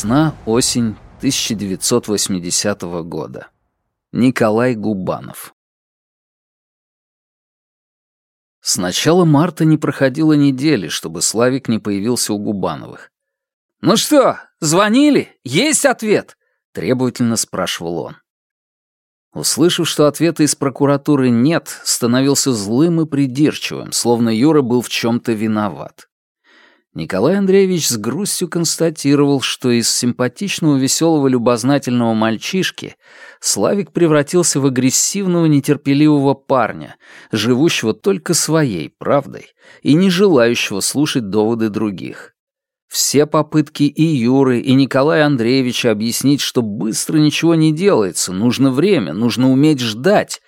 Весна, осень 1980 года. Николай Губанов. С начала марта не проходило недели, чтобы Славик не появился у Губановых. «Ну что, звонили? Есть ответ?» — требовательно спрашивал он. Услышав, что ответа из прокуратуры нет, становился злым и придирчивым, словно Юра был в чем-то виноват. Николай Андреевич с грустью констатировал, что из симпатичного, веселого, любознательного мальчишки Славик превратился в агрессивного, нетерпеливого парня, живущего только своей правдой и не желающего слушать доводы других. Все попытки и Юры, и Николая Андреевича объяснить, что быстро ничего не делается, нужно время, нужно уметь ждать,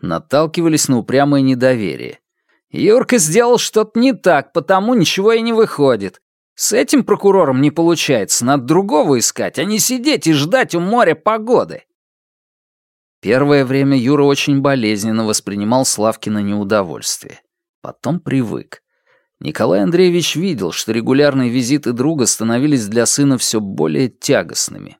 наталкивались на упрямое недоверие. Юрка сделал что-то не так, потому ничего и не выходит. С этим прокурором не получается, надо другого искать, а не сидеть и ждать у моря погоды. Первое время Юра очень болезненно воспринимал Славкина неудовольствие. Потом привык. Николай Андреевич видел, что регулярные визиты друга становились для сына все более тягостными.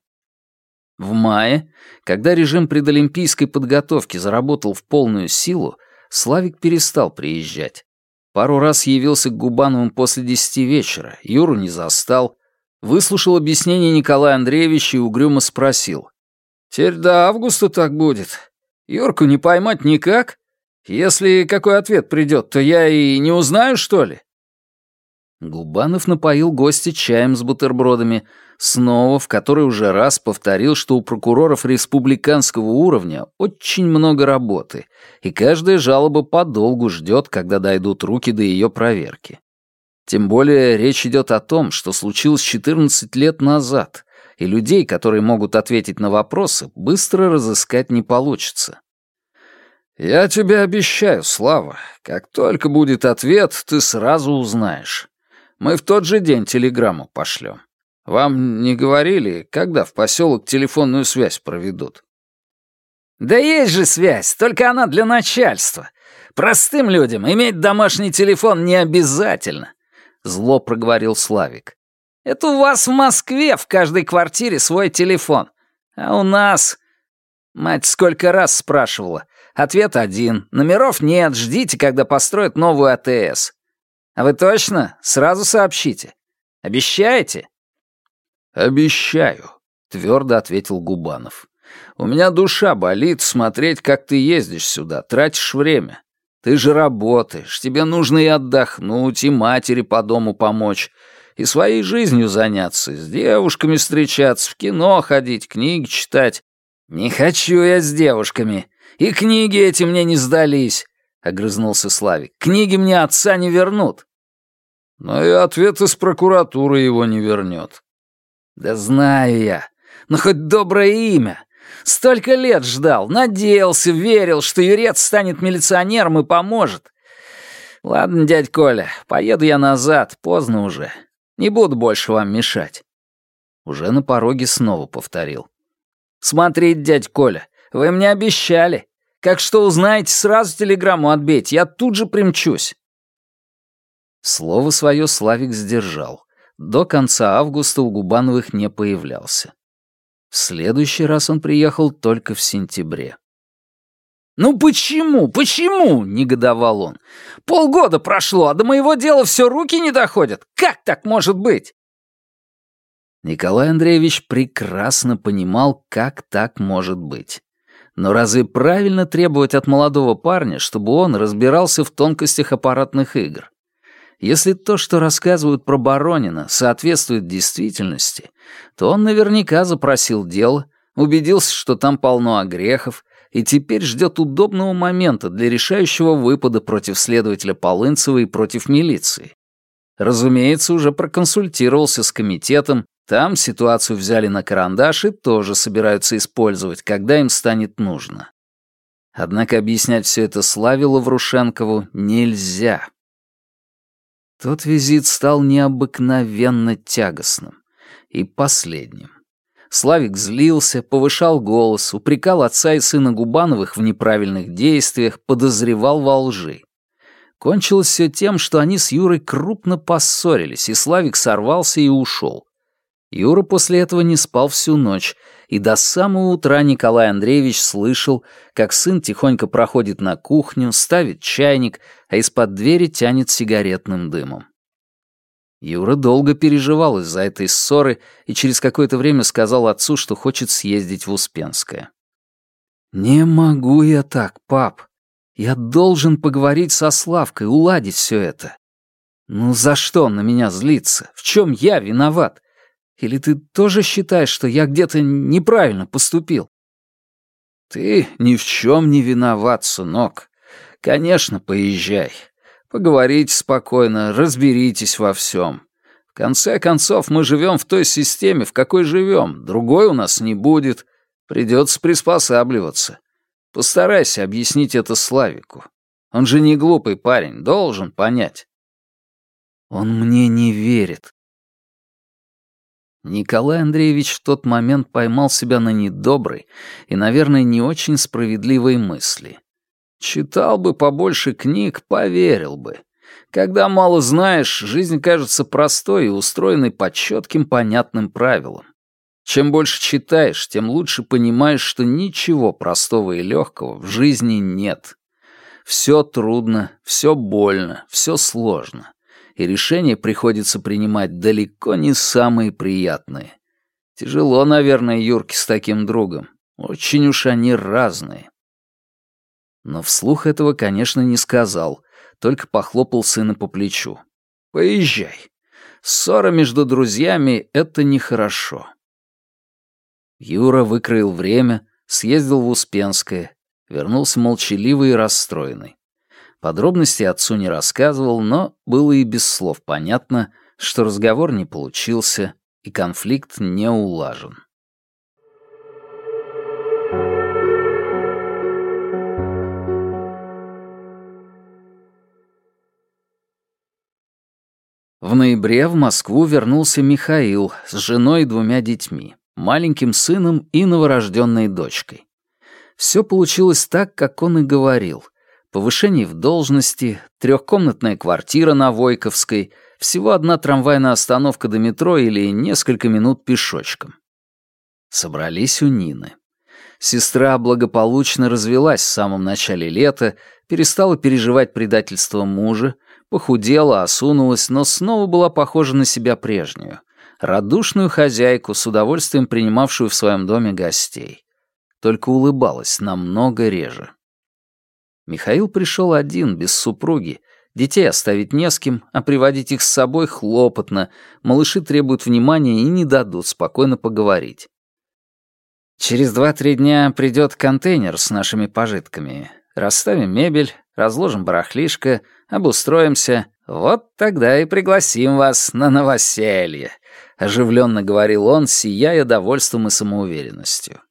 В мае, когда режим предолимпийской подготовки заработал в полную силу, Славик перестал приезжать. Пару раз явился к Губановым после десяти вечера, Юру не застал, выслушал объяснение Николая Андреевича и угрюмо спросил. «Теперь до августа так будет. Юрку не поймать никак? Если какой ответ придет, то я и не узнаю, что ли?» Губанов напоил гостя чаем с бутербродами, снова в который уже раз повторил, что у прокуроров республиканского уровня очень много работы, и каждая жалоба подолгу ждет, когда дойдут руки до ее проверки. Тем более речь идет о том, что случилось 14 лет назад, и людей, которые могут ответить на вопросы, быстро разыскать не получится. «Я тебе обещаю, Слава, как только будет ответ, ты сразу узнаешь. Мы в тот же день телеграмму пошлем. Вам не говорили, когда в поселок телефонную связь проведут?» «Да есть же связь, только она для начальства. Простым людям иметь домашний телефон не обязательно», — зло проговорил Славик. «Это у вас в Москве в каждой квартире свой телефон. А у нас...» Мать сколько раз спрашивала. Ответ один. Номеров нет, ждите, когда построят новую АТС. А вы точно? Сразу сообщите. Обещаете?» «Обещаю», — твердо ответил Губанов. «У меня душа болит смотреть, как ты ездишь сюда, тратишь время. Ты же работаешь, тебе нужно и отдохнуть, и матери по дому помочь, и своей жизнью заняться, с девушками встречаться, в кино ходить, книги читать. Не хочу я с девушками, и книги эти мне не сдались», — огрызнулся Славик. «Книги мне отца не вернут». Но и ответ из прокуратуры его не вернет. Да знаю я. Но хоть доброе имя. Столько лет ждал, надеялся, верил, что Юрец станет милиционером и поможет. Ладно, дядь Коля, поеду я назад, поздно уже. Не буду больше вам мешать. Уже на пороге снова повторил. Смотрите, дядь Коля, вы мне обещали. Как что узнаете, сразу телеграмму отбейте, я тут же примчусь. Слово свое Славик сдержал. До конца августа у Губановых не появлялся. В следующий раз он приехал только в сентябре. «Ну почему, почему?» — негодовал он. «Полгода прошло, а до моего дела все руки не доходят. Как так может быть?» Николай Андреевич прекрасно понимал, как так может быть. Но разве правильно требовать от молодого парня, чтобы он разбирался в тонкостях аппаратных игр? Если то, что рассказывают про Баронина, соответствует действительности, то он наверняка запросил дело, убедился, что там полно огрехов, и теперь ждет удобного момента для решающего выпада против следователя Полынцева и против милиции. Разумеется, уже проконсультировался с комитетом, там ситуацию взяли на карандаш и тоже собираются использовать, когда им станет нужно. Однако объяснять все это Славе Лаврушенкову нельзя. Тот визит стал необыкновенно тягостным. И последним. Славик злился, повышал голос, упрекал отца и сына Губановых в неправильных действиях, подозревал во лжи. Кончилось все тем, что они с Юрой крупно поссорились, и Славик сорвался и ушел. Юра после этого не спал всю ночь, и до самого утра Николай Андреевич слышал, как сын тихонько проходит на кухню, ставит чайник, а из-под двери тянет сигаретным дымом. Юра долго переживал из-за этой ссоры и через какое-то время сказал отцу, что хочет съездить в Успенское. «Не могу я так, пап. Я должен поговорить со Славкой, уладить все это. Ну за что он на меня злится? В чем я виноват? Или ты тоже считаешь, что я где-то неправильно поступил?» «Ты ни в чем не виноват, сынок. Конечно, поезжай. Поговорите спокойно, разберитесь во всем. В конце концов, мы живем в той системе, в какой живем. Другой у нас не будет. Придется приспосабливаться. Постарайся объяснить это Славику. Он же не глупый парень, должен понять. Он мне не верит. Николай Андреевич в тот момент поймал себя на недоброй и, наверное, не очень справедливой мысли. Читал бы побольше книг, поверил бы. Когда мало знаешь, жизнь кажется простой и устроенной по четким понятным правилам. Чем больше читаешь, тем лучше понимаешь, что ничего простого и легкого в жизни нет. Все трудно, все больно, все сложно. И решения приходится принимать далеко не самые приятные. Тяжело, наверное, Юрке с таким другом. Очень уж они разные. Но вслух этого, конечно, не сказал, только похлопал сына по плечу. «Поезжай. Ссора между друзьями — это нехорошо». Юра выкроил время, съездил в Успенское, вернулся молчаливый и расстроенный. Подробностей отцу не рассказывал, но было и без слов понятно, что разговор не получился и конфликт не улажен. В ноябре в Москву вернулся Михаил с женой и двумя детьми, маленьким сыном и новорожденной дочкой. Все получилось так, как он и говорил. Повышение в должности, трехкомнатная квартира на Войковской, всего одна трамвайная остановка до метро или несколько минут пешочком. Собрались у Нины. Сестра благополучно развелась в самом начале лета, перестала переживать предательство мужа, Похудела, осунулась, но снова была похожа на себя прежнюю. Радушную хозяйку, с удовольствием принимавшую в своем доме гостей. Только улыбалась намного реже. Михаил пришел один, без супруги. Детей оставить не с кем, а приводить их с собой хлопотно. Малыши требуют внимания и не дадут спокойно поговорить. Через два-три дня придет контейнер с нашими пожитками. Расставим мебель, разложим барахлишко, обустроимся. Вот тогда и пригласим вас на новоселье», — оживленно говорил он, сияя довольством и самоуверенностью.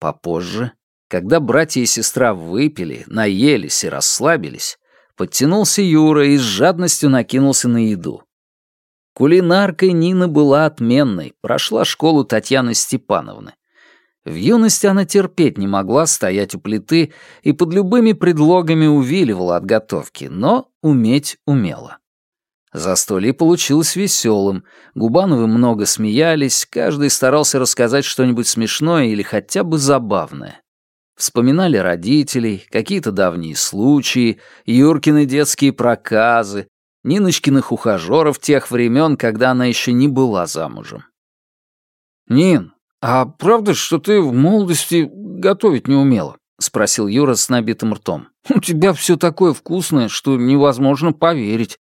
Попозже, когда братья и сестра выпили, наелись и расслабились, подтянулся Юра и с жадностью накинулся на еду. Кулинаркой Нина была отменной, прошла школу Татьяны Степановны. В юности она терпеть не могла стоять у плиты и под любыми предлогами увиливала от готовки, но уметь умела. Застолье получилось веселым, Губановы много смеялись, каждый старался рассказать что-нибудь смешное или хотя бы забавное. Вспоминали родителей, какие-то давние случаи, Юркины детские проказы, Ниночкиных ухажеров тех времен, когда она еще не была замужем. «Нин, «А правда, что ты в молодости готовить не умела?» — спросил Юра с набитым ртом. «У тебя все такое вкусное, что невозможно поверить».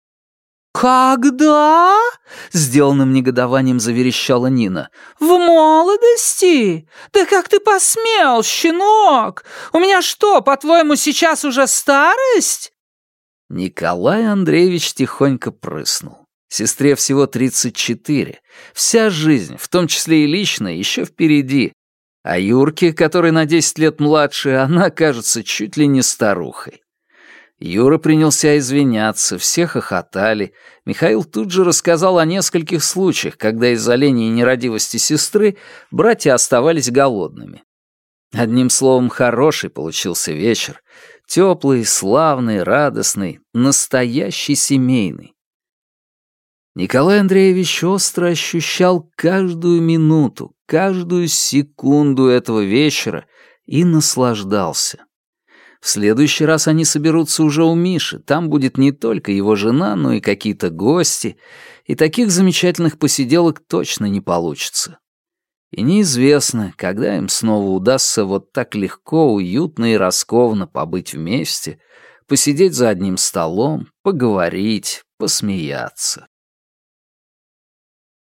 «Когда?» — сделанным негодованием заверещала Нина. «В молодости? Да как ты посмел, щенок? У меня что, по-твоему, сейчас уже старость?» Николай Андреевич тихонько прыснул. Сестре всего 34. Вся жизнь, в том числе и личная, еще впереди. А Юрке, который на 10 лет младше, она кажется чуть ли не старухой. Юра принялся извиняться, все хохотали. Михаил тут же рассказал о нескольких случаях, когда из-за лени и нерадивости сестры братья оставались голодными. Одним словом, хороший получился вечер. Теплый, славный, радостный, настоящий семейный. Николай Андреевич остро ощущал каждую минуту, каждую секунду этого вечера и наслаждался. В следующий раз они соберутся уже у Миши, там будет не только его жена, но и какие-то гости, и таких замечательных посиделок точно не получится. И неизвестно, когда им снова удастся вот так легко, уютно и раскованно побыть вместе, посидеть за одним столом, поговорить, посмеяться.